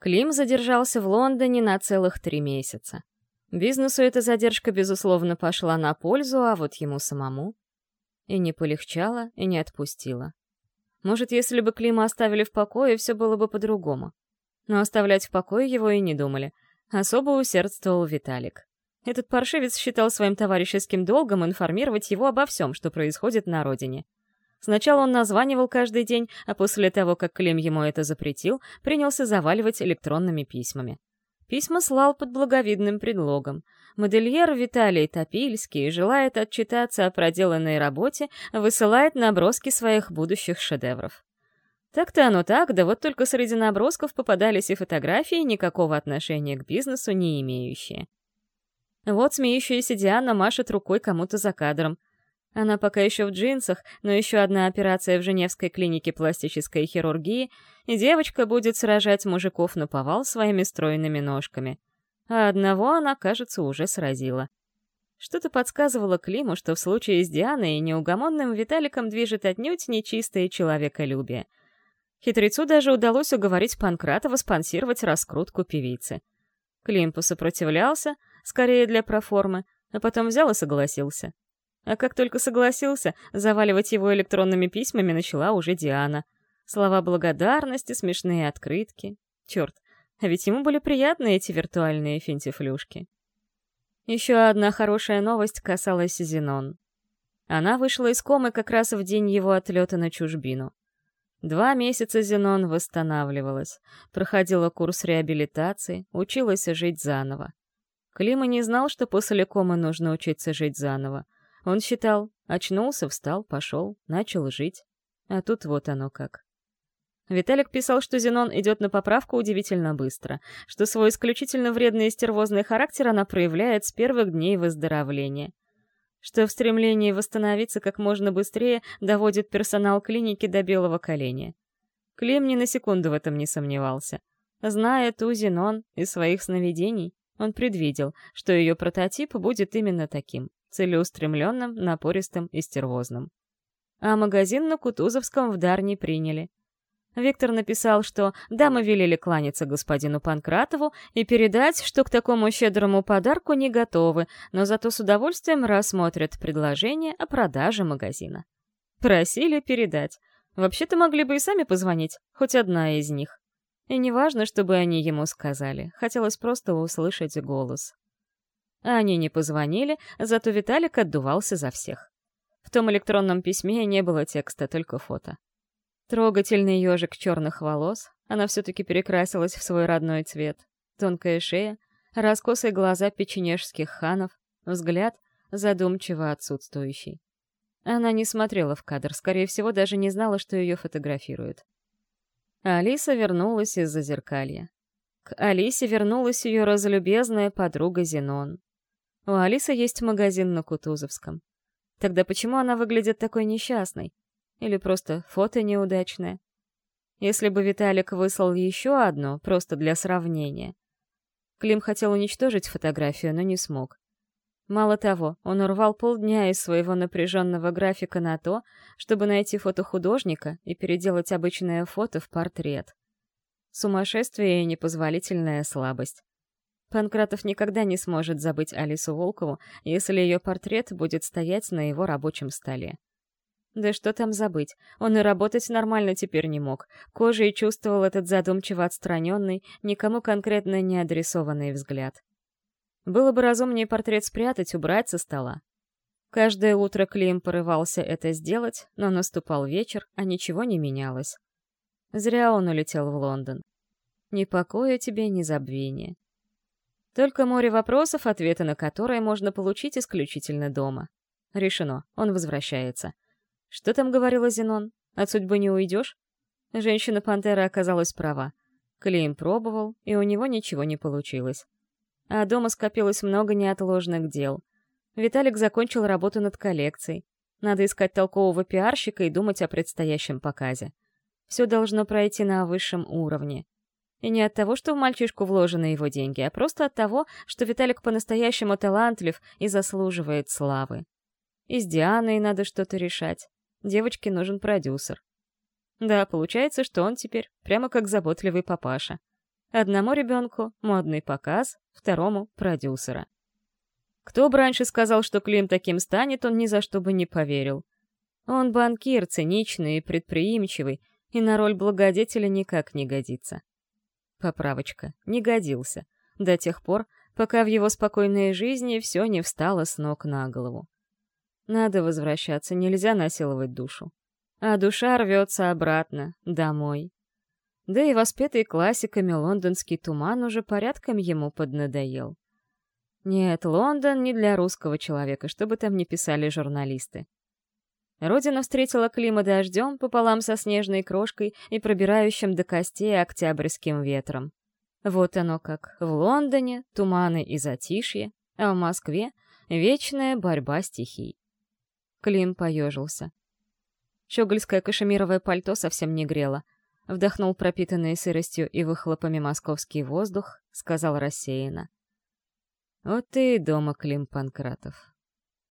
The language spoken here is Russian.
Клим задержался в Лондоне на целых три месяца. Бизнесу эта задержка, безусловно, пошла на пользу, а вот ему самому и не полегчало, и не отпустило. Может, если бы Клима оставили в покое, все было бы по-другому. Но оставлять в покое его и не думали. Особо усердствовал Виталик. Этот паршивец считал своим товарищеским долгом информировать его обо всем, что происходит на родине. Сначала он названивал каждый день, а после того, как Клим ему это запретил, принялся заваливать электронными письмами. Письма слал под благовидным предлогом. Модельер Виталий Топильский желает отчитаться о проделанной работе, высылает наброски своих будущих шедевров. Так-то оно так, да вот только среди набросков попадались и фотографии, никакого отношения к бизнесу не имеющие. Вот смеющаяся Диана машет рукой кому-то за кадром. Она пока еще в джинсах, но еще одна операция в Женевской клинике пластической хирургии, и девочка будет сражать мужиков на повал своими стройными ножками. А одного она, кажется, уже сразила. Что-то подсказывало Климу, что в случае с Дианой и неугомонным Виталиком движет отнюдь нечистое человеколюбие. Хитрецу даже удалось уговорить Панкратова спонсировать раскрутку певицы. Клим посопротивлялся, скорее для проформы, а потом взял и согласился. А как только согласился, заваливать его электронными письмами начала уже Диана. Слова благодарности, смешные открытки. Черт, а ведь ему были приятны эти виртуальные финтифлюшки. Еще одна хорошая новость касалась Зенон. Она вышла из комы как раз в день его отлета на чужбину. Два месяца Зенон восстанавливалась, проходила курс реабилитации, училась жить заново. Клима не знал, что после комы нужно учиться жить заново. Он считал, очнулся, встал, пошел, начал жить. А тут вот оно как. Виталик писал, что Зенон идет на поправку удивительно быстро, что свой исключительно вредный и стервозный характер она проявляет с первых дней выздоровления. Что в стремлении восстановиться как можно быстрее доводит персонал клиники до белого коленя. Клим ни на секунду в этом не сомневался. Зная ту Зенон из своих сновидений, он предвидел, что ее прототип будет именно таким целеустремленным, напористым и стервозным. А магазин на Кутузовском в дар не приняли. Виктор написал, что дамы велели кланяться господину Панкратову и передать, что к такому щедрому подарку не готовы, но зато с удовольствием рассмотрят предложение о продаже магазина. Просили передать. Вообще-то могли бы и сами позвонить, хоть одна из них. И не важно, чтобы они ему сказали, хотелось просто услышать голос. Они не позвонили, зато Виталик отдувался за всех. В том электронном письме не было текста, только фото. Трогательный ежик черных волос, она все-таки перекрасилась в свой родной цвет. Тонкая шея, раскосые глаза печенежских ханов, взгляд задумчиво отсутствующий. Она не смотрела в кадр, скорее всего, даже не знала, что ее фотографируют. Алиса вернулась из-за зеркалья. К Алисе вернулась ее разлюбезная подруга Зенон. У Алисы есть магазин на Кутузовском. Тогда почему она выглядит такой несчастной? Или просто фото неудачное? Если бы Виталик выслал еще одно, просто для сравнения. Клим хотел уничтожить фотографию, но не смог. Мало того, он урвал полдня из своего напряженного графика на то, чтобы найти фото художника и переделать обычное фото в портрет. Сумасшествие и непозволительная слабость. Панкратов никогда не сможет забыть Алису Волкову, если ее портрет будет стоять на его рабочем столе. Да что там забыть, он и работать нормально теперь не мог. Кожей чувствовал этот задумчиво отстраненный, никому конкретно не адресованный взгляд. Было бы разумнее портрет спрятать, убрать со стола. Каждое утро Клим порывался это сделать, но наступал вечер, а ничего не менялось. Зря он улетел в Лондон. Ни покоя тебе, ни забвения. Только море вопросов, ответы на которые можно получить исключительно дома. Решено, он возвращается. Что там говорила Зенон? От судьбы не уйдешь? Женщина-пантера оказалась права. Клейм пробовал, и у него ничего не получилось. А дома скопилось много неотложных дел. Виталик закончил работу над коллекцией. Надо искать толкового пиарщика и думать о предстоящем показе. Все должно пройти на высшем уровне. И не от того, что в мальчишку вложены его деньги, а просто от того, что Виталик по-настоящему талантлив и заслуживает славы. И с Дианой надо что-то решать. Девочке нужен продюсер. Да, получается, что он теперь прямо как заботливый папаша. Одному ребенку — модный показ, второму — продюсера. Кто бы раньше сказал, что Клим таким станет, он ни за что бы не поверил. Он банкир, циничный и предприимчивый, и на роль благодетеля никак не годится. Поправочка. Не годился. До тех пор, пока в его спокойной жизни все не встало с ног на голову. Надо возвращаться, нельзя насиловать душу. А душа рвется обратно, домой. Да и воспетый классиками лондонский туман уже порядком ему поднадоел. Нет, Лондон не для русского человека, что бы там ни писали журналисты. Родина встретила Клима дождем пополам со снежной крошкой и пробирающим до костей октябрьским ветром. Вот оно как. В Лондоне туманы и затишье, а в Москве вечная борьба стихий. Клим поежился. Щегольское кашемировое пальто совсем не грело. Вдохнул пропитанный сыростью и выхлопами московский воздух, сказал рассеянно. «Вот ты и дома, Клим Панкратов.